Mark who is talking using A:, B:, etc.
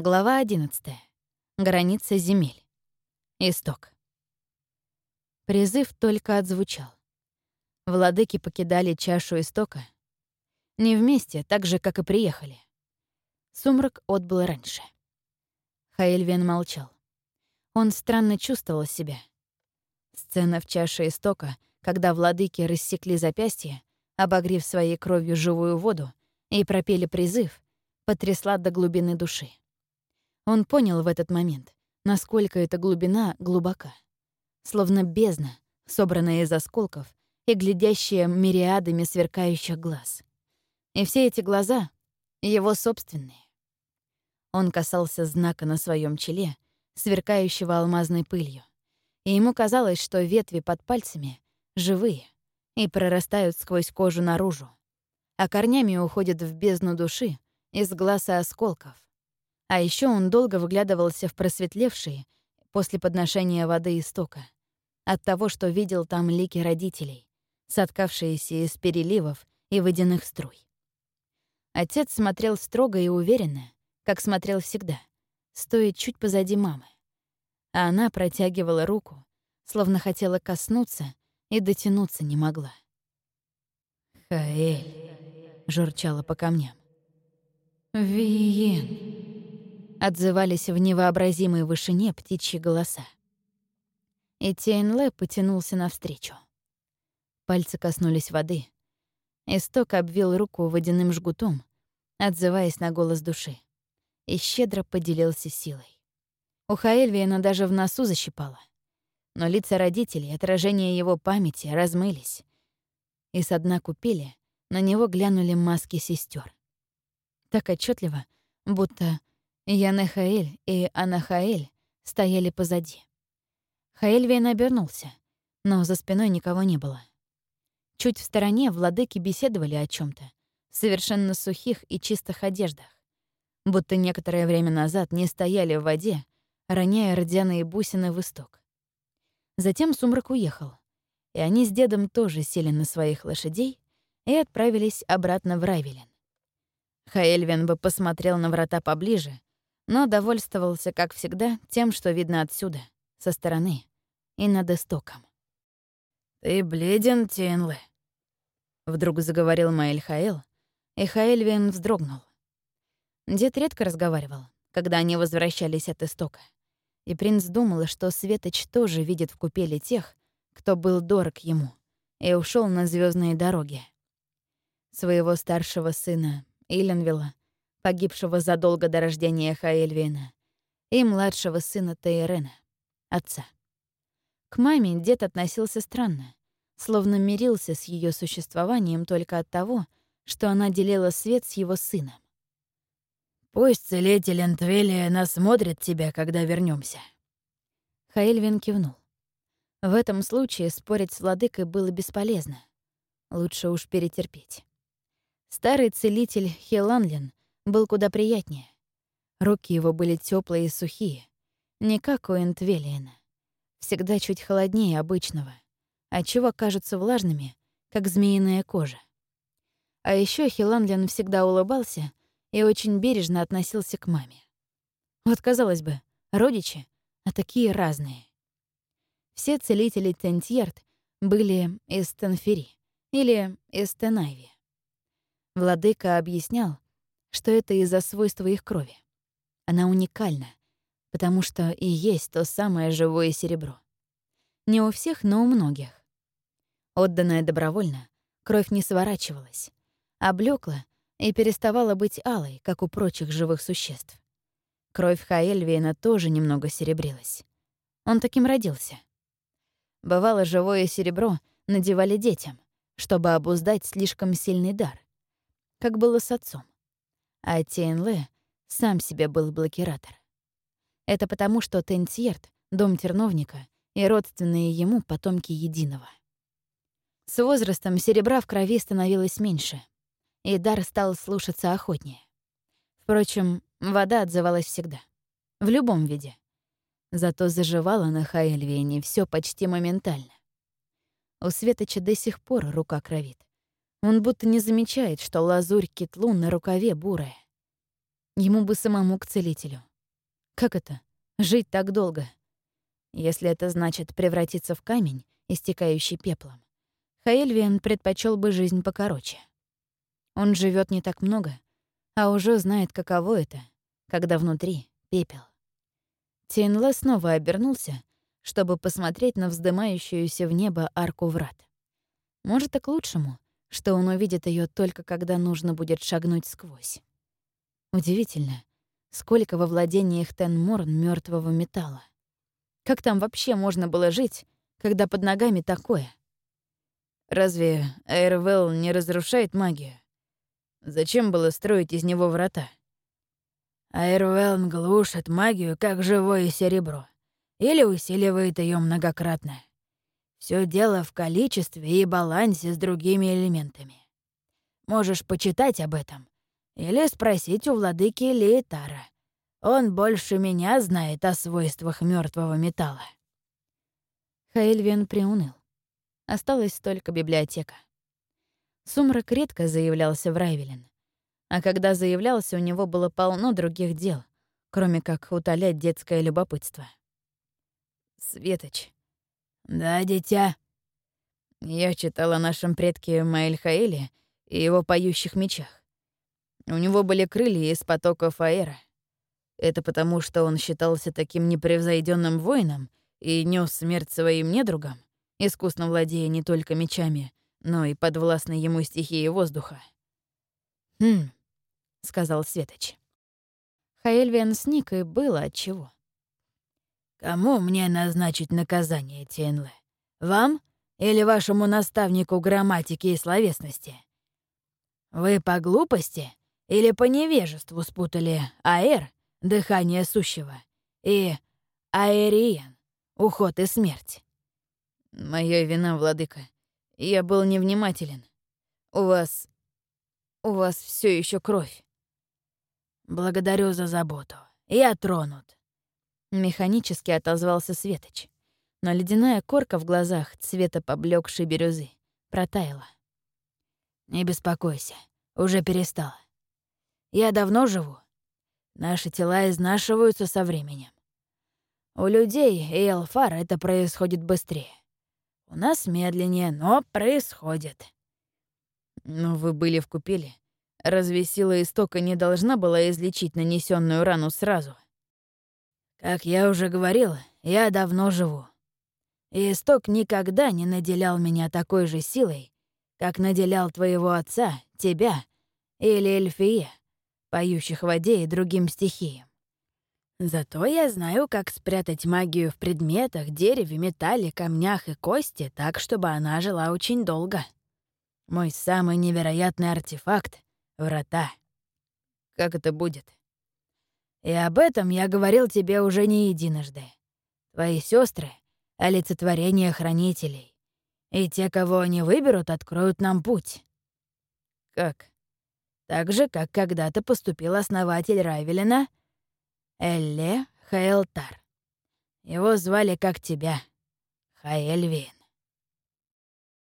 A: Глава 11. Граница земель. Исток. Призыв только отзвучал. Владыки покидали чашу истока. Не вместе, так же, как и приехали. Сумрак отбыл раньше. Хаэльвен молчал. Он странно чувствовал себя. Сцена в чаше истока, когда владыки рассекли запястье, обогрев своей кровью живую воду, и пропели призыв, потрясла до глубины души. Он понял в этот момент, насколько эта глубина глубока. Словно бездна, собранная из осколков и глядящая мириадами сверкающих глаз. И все эти глаза — его собственные. Он касался знака на своем челе, сверкающего алмазной пылью, и ему казалось, что ветви под пальцами живые и прорастают сквозь кожу наружу, а корнями уходят в бездну души из глаз и осколков, а еще он долго выглядывался в просветлевшие после подношения воды истока от того, что видел там лики родителей, соткавшиеся из переливов и водяных струй. Отец смотрел строго и уверенно, как смотрел всегда, стоя чуть позади мамы. А она протягивала руку, словно хотела коснуться и дотянуться не могла. «Хаэль», — журчала по камням. «Виен», отзывались в невообразимой вышине птичьи голоса. И Тейнле потянулся навстречу. Пальцы коснулись воды. Исток обвил руку водяным жгутом, отзываясь на голос души, и щедро поделился силой. У Хаэльвиена даже в носу защипало. Но лица родителей, отражение его памяти, размылись. И со дна купили, на него глянули маски сестер. Так отчетливо, будто Янехаэль и Анахаэль стояли позади. Хаэльвиен обернулся, но за спиной никого не было. Чуть в стороне владыки беседовали о чем то совершенно сухих и чистых одеждах, будто некоторое время назад не стояли в воде, роняя родяные бусины в исток. Затем сумрак уехал, и они с дедом тоже сели на своих лошадей и отправились обратно в Райвелен. Хаэльвин бы посмотрел на врата поближе, но довольствовался, как всегда, тем, что видно отсюда, со стороны и над истоком. «Ты бледен, Тенле», — вдруг заговорил Маэль Хаэл, и Хаэльвин вздрогнул. Дед редко разговаривал, когда они возвращались от истока, и принц думал, что Светоч тоже видит в купеле тех, кто был дорог ему, и ушел на звездные дороги. Своего старшего сына, Иленвилла, погибшего задолго до рождения Хаэльвина, и младшего сына Тейрена, отца. К маме дед относился странно, словно мирился с ее существованием только от того, что она делила свет с его сыном. «Пусть целитель Энтвелия насмотрит тебя, когда вернемся. Хаэльвин кивнул. В этом случае спорить с владыкой было бесполезно. Лучше уж перетерпеть. Старый целитель Хеланлин был куда приятнее. Руки его были теплые и сухие, не как у Энтвелиена. Всегда чуть холоднее обычного, отчего кажутся влажными, как змеиная кожа. А еще Хиланлин всегда улыбался и очень бережно относился к маме. Вот, казалось бы, родичи, а такие разные. Все целители Тентьерт были из Тенфери или из Тенайви. Владыка объяснял, что это из-за свойства их крови. Она уникальна, потому что и есть то самое живое серебро. Не у всех, но у многих. Отданная добровольно, кровь не сворачивалась, а блекла и переставала быть алой, как у прочих живых существ. Кровь Хаэльвиена тоже немного серебрилась. Он таким родился. Бывало, живое серебро надевали детям, чтобы обуздать слишком сильный дар, как было с отцом а Тейнле сам себе был блокиратор. Это потому, что Тенсьерт — дом терновника, и родственные ему потомки единого. С возрастом серебра в крови становилось меньше, и дар стал слушаться охотнее. Впрочем, вода отзывалась всегда, в любом виде. Зато заживала на Хаэльвине все почти моментально. У Светоча до сих пор рука кровит. Он будто не замечает, что лазурь китлу на рукаве бурая. Ему бы самому к целителю. Как это? Жить так долго? Если это значит превратиться в камень, истекающий пеплом, Хаэльвиан предпочел бы жизнь покороче. Он живет не так много, а уже знает, каково это, когда внутри пепел. Тинле снова обернулся, чтобы посмотреть на вздымающуюся в небо арку врат. Может, и к лучшему, что он увидит ее только когда нужно будет шагнуть сквозь. Удивительно, сколько во владениях Тенморн мертвого металла. Как там вообще можно было жить, когда под ногами такое? Разве Эйрвелл не разрушает магию? Зачем было строить из него врата?
B: Айрвелн глушит магию, как живое серебро, или усиливает ее многократно. Все дело в количестве и балансе с другими элементами. Можешь почитать об этом или спросить у владыки Лейтара. Он больше меня знает о свойствах мертвого металла.
A: Хаэльвен приуныл. Осталась только библиотека. Сумрак редко заявлялся в Райвелин. А когда заявлялся, у него было полно других дел, кроме как утолять детское любопытство.
B: «Светоч». «Да, дитя».
A: Я читал о нашем предке Маэльхаэле и его поющих мечах. У него были крылья из потоков аэра. Это потому, что он считался таким непревзойденным воином и нес смерть своим недругам, искусно владея не только мечами, но и подвластной ему стихией воздуха.
B: «Хм, —
A: сказал Светоч. Хаэльвиан сник, и было отчего.
B: «Кому мне назначить наказание, Тенле? Вам или вашему наставнику грамматики и словесности? Вы по глупости или по невежеству спутали аэр, дыхание сущего, и аэриен, уход и смерть?»
A: «Моя вина, владыка. Я был невнимателен. У вас... у вас все еще кровь».
B: «Благодарю за заботу. Я тронут».
A: Механически отозвался Светоч. Но ледяная корка в глазах цвета поблекшей бирюзы протаяла.
B: «Не беспокойся, уже перестала. Я давно живу. Наши тела изнашиваются со временем. У людей и Элфар это происходит быстрее. У нас медленнее, но происходит».
A: «Ну, вы были в купели Разве сила истока не должна была излечить нанесенную рану сразу?
B: Как я уже говорил, я давно живу. И исток никогда не наделял меня такой же силой, как наделял твоего отца, тебя или Эльфие, поющих воде и другим стихиям. Зато я знаю, как спрятать магию в предметах, дереве, металле, камнях и кости так, чтобы она жила очень долго. Мой самый невероятный артефакт врата. Как это будет? И об этом я говорил тебе уже не единожды. Твои сестры — олицетворение хранителей. И те, кого они выберут, откроют нам путь.
A: Как?
B: Так же, как когда-то поступил основатель Райвелина Элле Хаэлтар. Его звали как тебя, Хаэльвин.